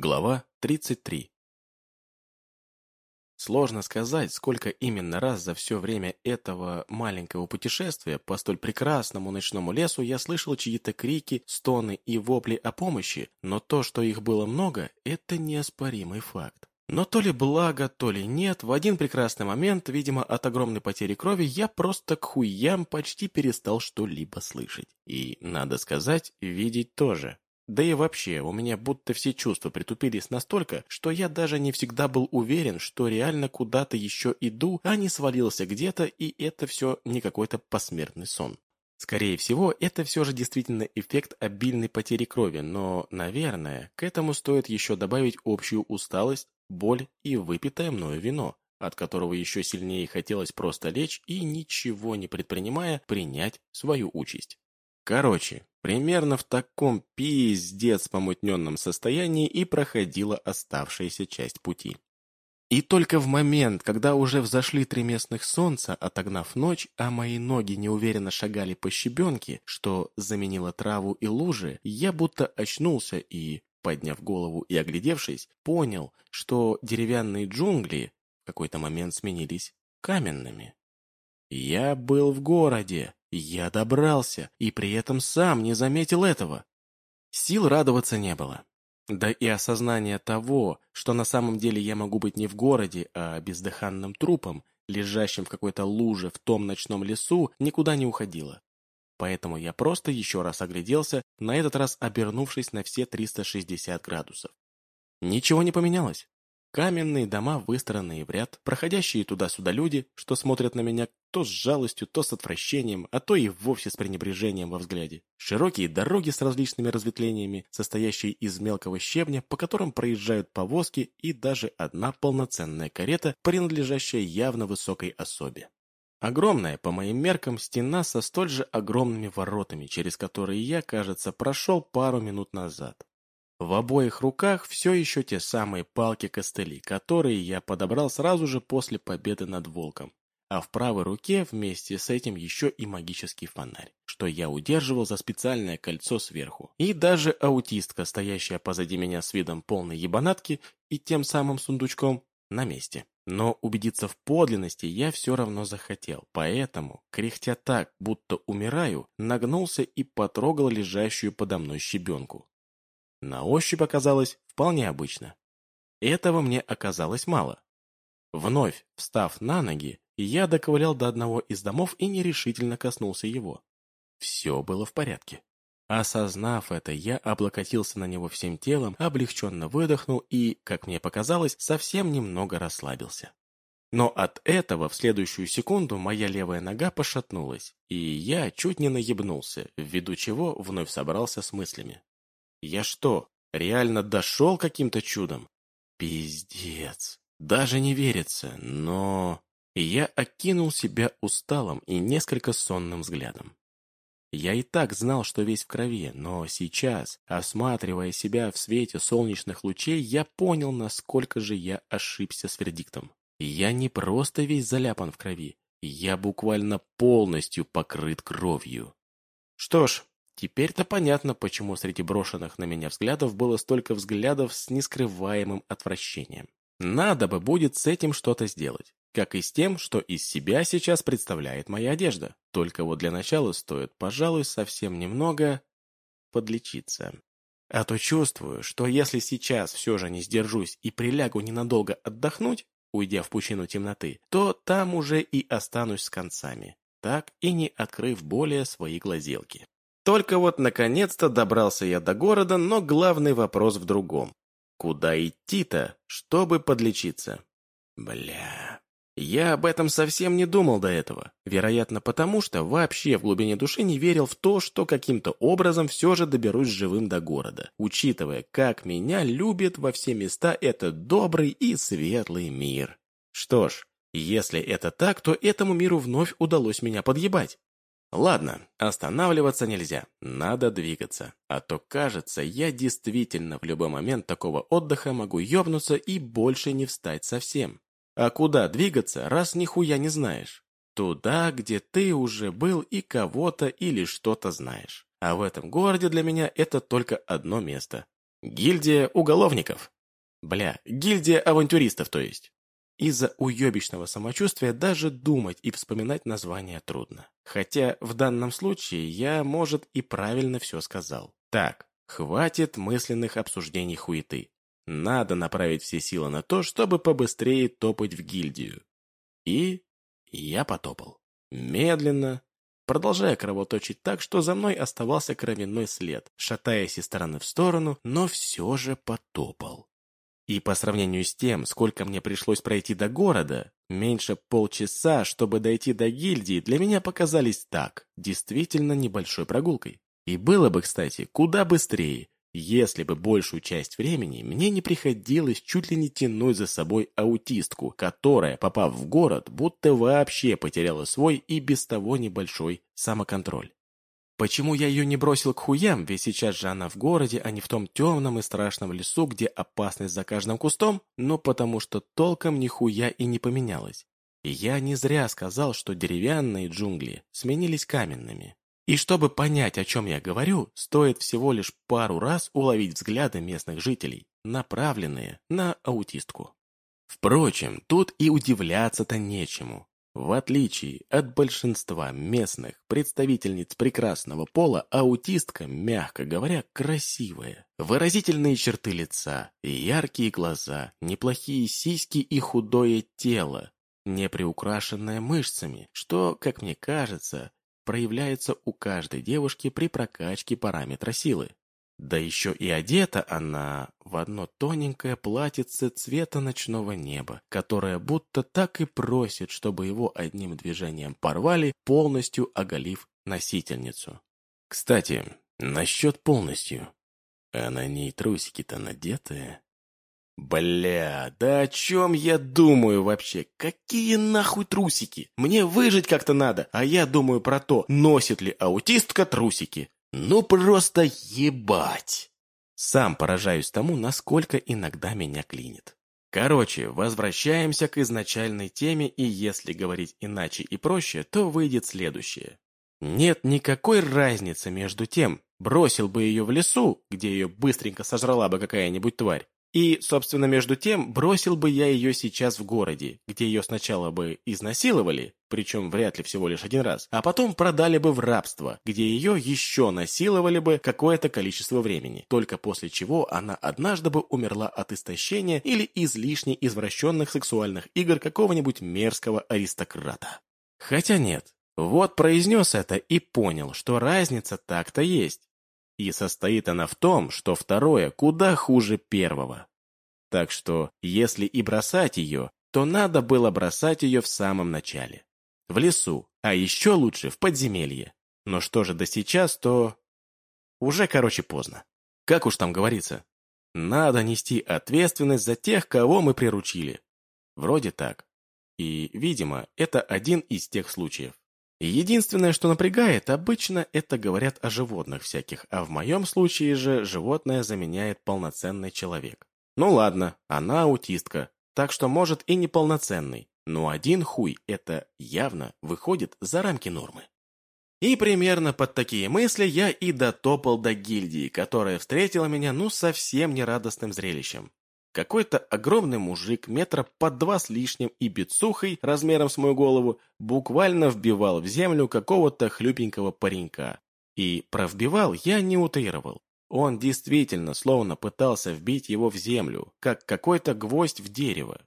Глава 33 Сложно сказать, сколько именно раз за все время этого маленького путешествия по столь прекрасному ночному лесу я слышал чьи-то крики, стоны и вопли о помощи, но то, что их было много, это неоспоримый факт. Но то ли благо, то ли нет, в один прекрасный момент, видимо, от огромной потери крови, я просто к хуям почти перестал что-либо слышать. И, надо сказать, видеть тоже. Да и вообще, у меня будто все чувства притупились настолько, что я даже не всегда был уверен, что реально куда-то еще иду, а не свалился где-то, и это все не какой-то посмертный сон. Скорее всего, это все же действительно эффект обильной потери крови, но, наверное, к этому стоит еще добавить общую усталость, боль и выпитое мною вино, от которого еще сильнее хотелось просто лечь и, ничего не предпринимая, принять свою участь. Короче, примерно в таком пиздец помутненном состоянии и проходила оставшаяся часть пути. И только в момент, когда уже взошли три местных солнца, отогнав ночь, а мои ноги неуверенно шагали по щебенке, что заменило траву и лужи, я будто очнулся и, подняв голову и оглядевшись, понял, что деревянные джунгли в какой-то момент сменились каменными. Я был в городе, я добрался, и при этом сам не заметил этого. Сил радоваться не было. Да и осознание того, что на самом деле я могу быть не в городе, а бездыханным трупом, лежащим в какой-то луже в том ночном лесу, никуда не уходило. Поэтому я просто еще раз огляделся, на этот раз обернувшись на все 360 градусов. Ничего не поменялось. Каменные дома, выстроенные в ряд, проходящие туда-сюда люди, что смотрят на меня то с жалостью, то с отвращением, а то и вовсе с пренебрежением во взгляде. Широкие дороги с различными разветвлениями, состоящие из мелкого щебня, по которым проезжают повозки и даже одна полноценная карета, принадлежащая явно высокой особе. Огромная, по моим меркам, стена со столь же огромными воротами, через которые я, кажется, прошел пару минут назад. В обоих руках все еще те самые палки-костыли, которые я подобрал сразу же после победы над волком. А в правой руке вместе с этим еще и магический фонарь, что я удерживал за специальное кольцо сверху. И даже аутистка, стоящая позади меня с видом полной ебанатки и тем самым сундучком, на месте. Но убедиться в подлинности я все равно захотел, поэтому, кряхтя так, будто умираю, нагнулся и потрогал лежащую подо мной щебенку. На ощупь оказалось вполне обычно. Этого мне оказалось мало. Вновь встав на ноги, я доковылял до одного из домов и нерешительно коснулся его. Все было в порядке. Осознав это, я облокотился на него всем телом, облегченно выдохнул и, как мне показалось, совсем немного расслабился. Но от этого в следующую секунду моя левая нога пошатнулась, и я чуть не наебнулся, ввиду чего вновь собрался с мыслями. Я что, реально дошел каким-то чудом? Пиздец. Даже не верится, но... Я окинул себя усталым и несколько сонным взглядом. Я и так знал, что весь в крови, но сейчас, осматривая себя в свете солнечных лучей, я понял, насколько же я ошибся с вердиктом. Я не просто весь заляпан в крови, я буквально полностью покрыт кровью. Что ж, Теперь-то понятно, почему среди брошенных на меня взглядов было столько взглядов с нескрываемым отвращением. Надо бы будет с этим что-то сделать. Как и с тем, что из себя сейчас представляет моя одежда. Только вот для начала стоит, пожалуй, совсем немного подлечиться. А то чувствую, что если сейчас все же не сдержусь и прилягу ненадолго отдохнуть, уйдя в пучину темноты, то там уже и останусь с концами, так и не открыв более свои глазелки. Только вот наконец-то добрался я до города, но главный вопрос в другом. Куда идти-то, чтобы подлечиться? Бля... Я об этом совсем не думал до этого. Вероятно, потому что вообще в глубине души не верил в то, что каким-то образом все же доберусь живым до города, учитывая, как меня любит во все места этот добрый и светлый мир. Что ж, если это так, то этому миру вновь удалось меня подъебать. Ладно, останавливаться нельзя, надо двигаться. А то, кажется, я действительно в любой момент такого отдыха могу ёбнуться и больше не встать совсем. А куда двигаться, раз нихуя не знаешь? Туда, где ты уже был и кого-то или что-то знаешь. А в этом городе для меня это только одно место. Гильдия уголовников. Бля, гильдия авантюристов, то есть. Из-за уебищного самочувствия даже думать и вспоминать название трудно. Хотя в данном случае я, может, и правильно все сказал. Так, хватит мысленных обсуждений хуеты. Надо направить все силы на то, чтобы побыстрее топать в гильдию. И я потопал. Медленно, продолжая кровоточить так, что за мной оставался кровяной след, шатаясь из стороны в сторону, но все же потопал. И по сравнению с тем, сколько мне пришлось пройти до города, меньше полчаса, чтобы дойти до гильдии, для меня показались так, действительно небольшой прогулкой. И было бы, кстати, куда быстрее, если бы большую часть времени мне не приходилось чуть ли не тянуть за собой аутистку, которая, попав в город, будто вообще потеряла свой и без того небольшой самоконтроль. Почему я ее не бросил к хуям, ведь сейчас же она в городе, а не в том темном и страшном лесу, где опасность за каждым кустом? Ну, потому что толком нихуя и не поменялось. И я не зря сказал, что деревянные джунгли сменились каменными. И чтобы понять, о чем я говорю, стоит всего лишь пару раз уловить взгляды местных жителей, направленные на аутистку. Впрочем, тут и удивляться-то нечему. В отличие от большинства местных представительниц прекрасного пола, аутистка, мягко говоря, красивая. Выразительные черты лица, яркие глаза, неплохие сиськи и худое тело, не приукрашенное мышцами, что, как мне кажется, проявляется у каждой девушки при прокачке параметра силы. Да еще и одета она в одно тоненькое платьице цвета ночного неба, которое будто так и просит, чтобы его одним движением порвали, полностью оголив носительницу. Кстати, насчет полностью. А на ней трусики-то надетые. Бля, да о чем я думаю вообще? Какие нахуй трусики? Мне выжить как-то надо, а я думаю про то, носит ли аутистка трусики. Ну просто ебать! Сам поражаюсь тому, насколько иногда меня клинит. Короче, возвращаемся к изначальной теме, и если говорить иначе и проще, то выйдет следующее. Нет никакой разницы между тем, бросил бы ее в лесу, где ее быстренько сожрала бы какая-нибудь тварь, и, собственно, между тем, бросил бы я ее сейчас в городе, где ее сначала бы изнасиловали, причем вряд ли всего лишь один раз, а потом продали бы в рабство, где ее еще насиловали бы какое-то количество времени, только после чего она однажды бы умерла от истощения или излишне извращенных сексуальных игр какого-нибудь мерзкого аристократа. Хотя нет, вот произнес это и понял, что разница так-то есть. И состоит она в том, что второе куда хуже первого. Так что, если и бросать ее, то надо было бросать ее в самом начале. В лесу, а еще лучше в подземелье. Но что же до сейчас, то... Уже, короче, поздно. Как уж там говорится. Надо нести ответственность за тех, кого мы приручили. Вроде так. И, видимо, это один из тех случаев. Единственное, что напрягает, обычно это говорят о животных всяких, а в моем случае же животное заменяет полноценный человек. Ну ладно, она аутистка, так что может и неполноценный, но один хуй это явно выходит за рамки нормы. И примерно под такие мысли я и дотопал до гильдии, которая встретила меня ну совсем нерадостным зрелищем. Какой-то огромный мужик, метра под два с лишним и бицухой, размером с мою голову, буквально вбивал в землю какого-то хлюпенького паренька. И про вбивал я не утрировал. Он действительно словно пытался вбить его в землю, как какой-то гвоздь в дерево.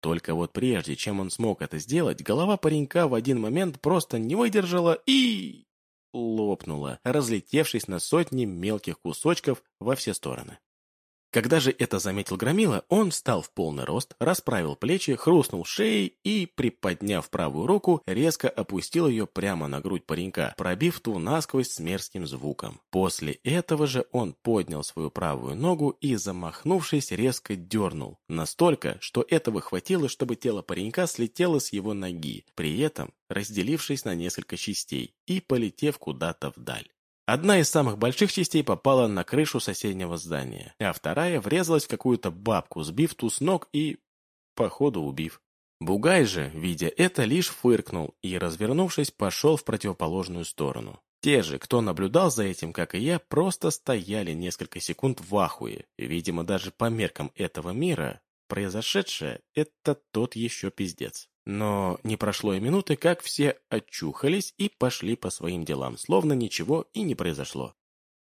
Только вот прежде, чем он смог это сделать, голова паренька в один момент просто не выдержала и... лопнула, разлетевшись на сотни мелких кусочков во все стороны. Когда же это заметил Громила, он встал в полный рост, расправил плечи, хрустнул шеей и, приподняв правую руку, резко опустил ее прямо на грудь паренька, пробив ту насквозь с мерзким звуком. После этого же он поднял свою правую ногу и, замахнувшись, резко дернул. Настолько, что этого хватило, чтобы тело паренька слетело с его ноги, при этом разделившись на несколько частей и полетев куда-то вдаль. Одна из самых больших частей попала на крышу соседнего здания, а вторая врезалась в какую-то бабку, сбив ту с ног и, походу, убив. Бугай же, видя это, лишь фыркнул и, развернувшись, пошел в противоположную сторону. Те же, кто наблюдал за этим, как и я, просто стояли несколько секунд в ахуе. Видимо, даже по меркам этого мира, произошедшее — это тот еще пиздец. Но не прошло и минуты, как все очухались и пошли по своим делам, словно ничего и не произошло.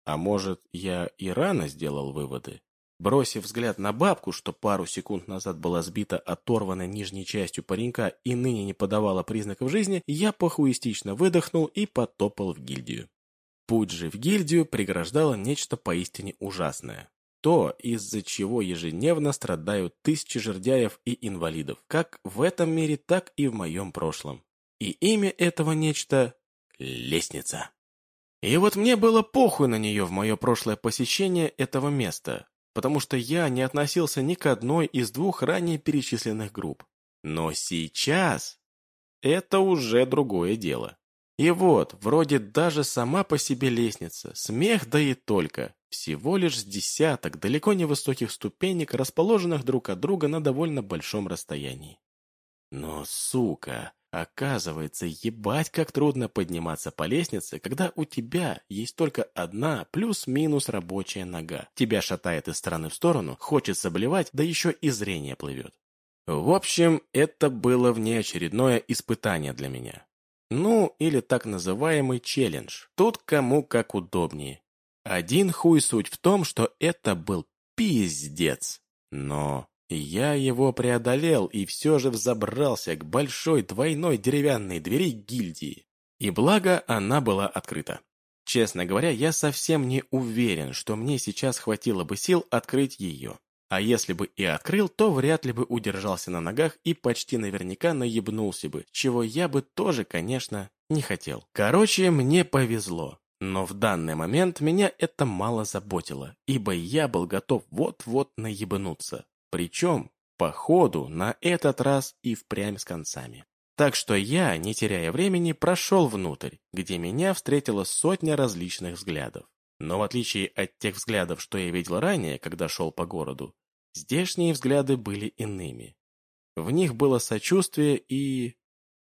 А может, я и рано сделал выводы? Бросив взгляд на бабку, что пару секунд назад была сбита оторванной нижней частью паренька и ныне не подавала признаков жизни, я похуистично выдохнул и потопал в гильдию. Путь же в гильдию преграждало нечто поистине ужасное. То, из-за чего ежедневно страдают тысячи жердяев и инвалидов, как в этом мире, так и в моем прошлом. И имя этого нечто — лестница. И вот мне было похуй на нее в мое прошлое посещение этого места, потому что я не относился ни к одной из двух ранее перечисленных групп. Но сейчас это уже другое дело. И вот, вроде даже сама по себе лестница, смех да и только, всего лишь с десяток далеко не высоких ступенек, расположенных друг от друга на довольно большом расстоянии. Но, сука, Оказывается, ебать, как трудно подниматься по лестнице, когда у тебя есть только одна плюс-минус рабочая нога. Тебя шатает из стороны в сторону, хочется блевать, да еще и зрение плывет. В общем, это было внеочередное испытание для меня. Ну, или так называемый челлендж. Тут кому как удобнее. Один хуй суть в том, что это был пиздец. Но я его преодолел и все же взобрался к большой двойной деревянной двери гильдии. И благо она была открыта. Честно говоря, я совсем не уверен, что мне сейчас хватило бы сил открыть ее. А если бы и открыл, то вряд ли бы удержался на ногах и почти наверняка наебнулся бы, чего я бы тоже, конечно, не хотел. Короче, мне повезло. Но в данный момент меня это мало заботило, ибо я был готов вот-вот наебнуться. Причем, по ходу, на этот раз и впрямь с концами. Так что я, не теряя времени, прошел внутрь, где меня встретила сотня различных взглядов. Но в отличие от тех взглядов, что я видел ранее, когда шел по городу, здешние взгляды были иными. В них было сочувствие и...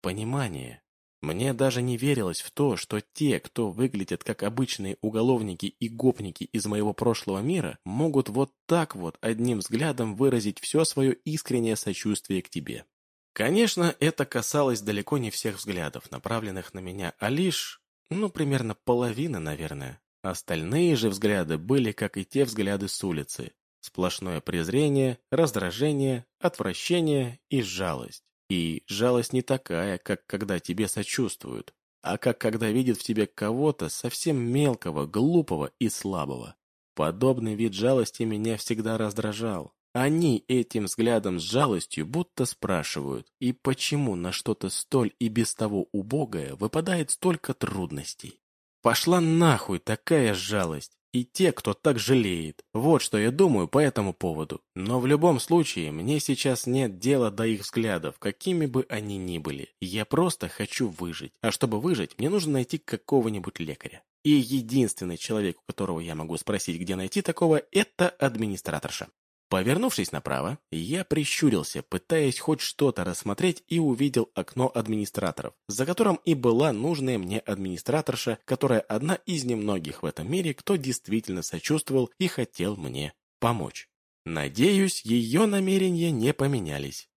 понимание. Мне даже не верилось в то, что те, кто выглядят как обычные уголовники и гопники из моего прошлого мира, могут вот так вот одним взглядом выразить все свое искреннее сочувствие к тебе. Конечно, это касалось далеко не всех взглядов, направленных на меня, а лишь, ну, примерно половины, наверное. Остальные же взгляды были, как и те взгляды с улицы. Сплошное презрение, раздражение, отвращение и жалость. И жалость не такая, как когда тебе сочувствуют, а как когда видят в тебе кого-то совсем мелкого, глупого и слабого. Подобный вид жалости меня всегда раздражал. Они этим взглядом с жалостью будто спрашивают, и почему на что-то столь и без того убогое выпадает столько трудностей? Пошла нахуй такая жалость и те, кто так жалеет. Вот что я думаю по этому поводу. Но в любом случае, мне сейчас нет дела до их взглядов, какими бы они ни были. Я просто хочу выжить. А чтобы выжить, мне нужно найти какого-нибудь лекаря. И единственный человек, у которого я могу спросить, где найти такого, это администраторша. Повернувшись направо, я прищурился, пытаясь хоть что-то рассмотреть и увидел окно администраторов, за которым и была нужная мне администраторша, которая одна из немногих в этом мире, кто действительно сочувствовал и хотел мне помочь. Надеюсь, ее намерения не поменялись.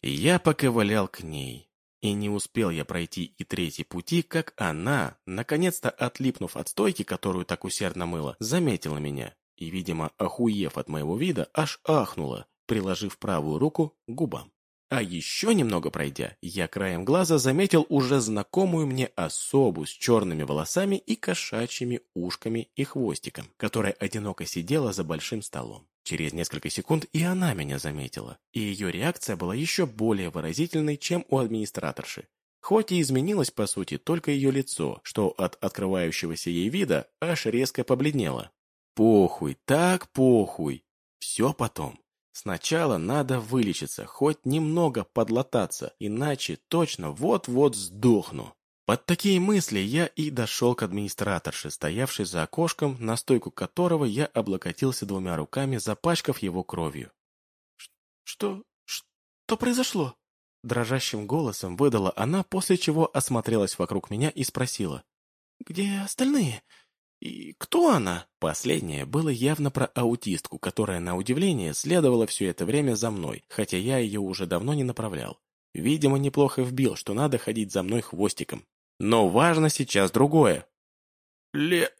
Я поковылял к ней. И не успел я пройти и третий пути, как она, наконец-то отлипнув от стойки, которую так усердно мыла, заметила меня и, видимо, охуев от моего вида, аж ахнула, приложив правую руку к губам. А еще немного пройдя, я краем глаза заметил уже знакомую мне особу с черными волосами и кошачьими ушками и хвостиком, которая одиноко сидела за большим столом. Через несколько секунд и она меня заметила, и ее реакция была еще более выразительной, чем у администраторши. Хоть и изменилось, по сути, только ее лицо, что от открывающегося ей вида аж резко побледнело. Похуй, так похуй. Все потом. Сначала надо вылечиться, хоть немного подлататься, иначе точно вот-вот сдохну. Под такие мысли я и дошел к администраторше, стоявшей за окошком, на стойку которого я облокотился двумя руками, запачкав его кровью. «Что? Что произошло?» Дрожащим голосом выдала она, после чего осмотрелась вокруг меня и спросила. «Где остальные? И кто она?» Последнее было явно про аутистку, которая, на удивление, следовала все это время за мной, хотя я ее уже давно не направлял. Видимо, неплохо вбил, что надо ходить за мной хвостиком. Но важно сейчас другое. «Ле...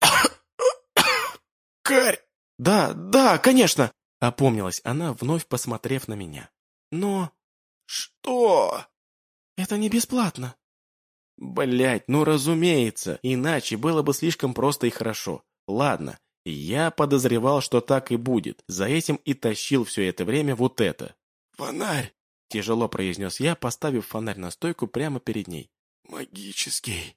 Карь!» «Да, да, конечно!» — опомнилась она, вновь посмотрев на меня. «Но...» «Что?» «Это не бесплатно». Блять, ну разумеется, иначе было бы слишком просто и хорошо. Ладно, я подозревал, что так и будет, за этим и тащил все это время вот это. «Фонарь!» — тяжело произнес я, поставив фонарь на стойку прямо перед ней. «Магический!»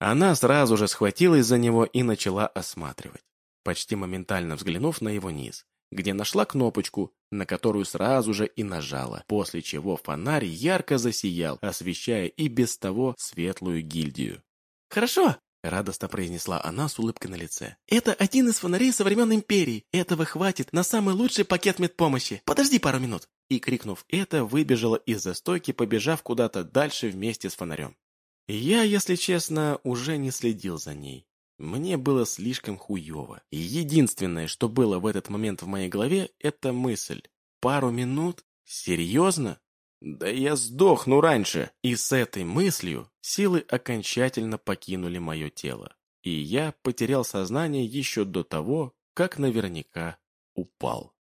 Она сразу же схватилась за него и начала осматривать, почти моментально взглянув на его низ где нашла кнопочку, на которую сразу же и нажала, после чего фонарь ярко засиял, освещая и без того светлую гильдию. «Хорошо!» — радостно произнесла она с улыбкой на лице. «Это один из фонарей со времен Империи. Этого хватит на самый лучший пакет медпомощи. Подожди пару минут!» И, крикнув это, выбежала из-за стойки, побежав куда-то дальше вместе с фонарем. Я, если честно, уже не следил за ней. Мне было слишком хуево. Единственное, что было в этот момент в моей голове, это мысль. Пару минут? Серьезно? Да я сдохну раньше. И с этой мыслью силы окончательно покинули мое тело. И я потерял сознание еще до того, как наверняка упал.